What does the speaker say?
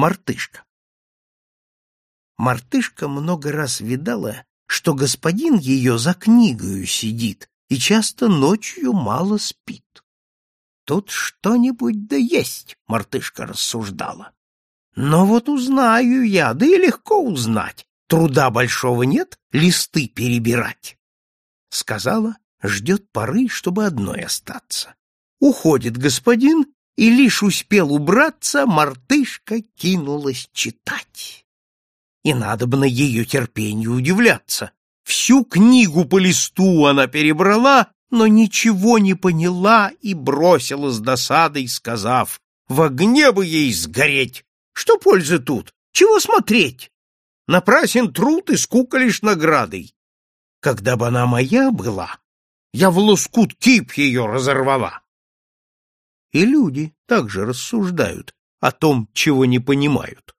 мартышка. Мартышка много раз видала, что господин ее за книгою сидит и часто ночью мало спит. Тут что-нибудь да есть, мартышка рассуждала. Но вот узнаю я, да и легко узнать. Труда большого нет листы перебирать. Сказала, ждет поры, чтобы одной остаться. Уходит господин и лишь успел убраться, мартышка кинулась читать. И надо бы на ее терпение удивляться. Всю книгу по листу она перебрала, но ничего не поняла и бросила с досадой, сказав, «В огне бы ей сгореть! Что пользы тут? Чего смотреть? Напрасен труд и скука лишь наградой. Когда бы она моя была, я в лоскут кип ее разорвала!» И люди также рассуждают о том, чего не понимают.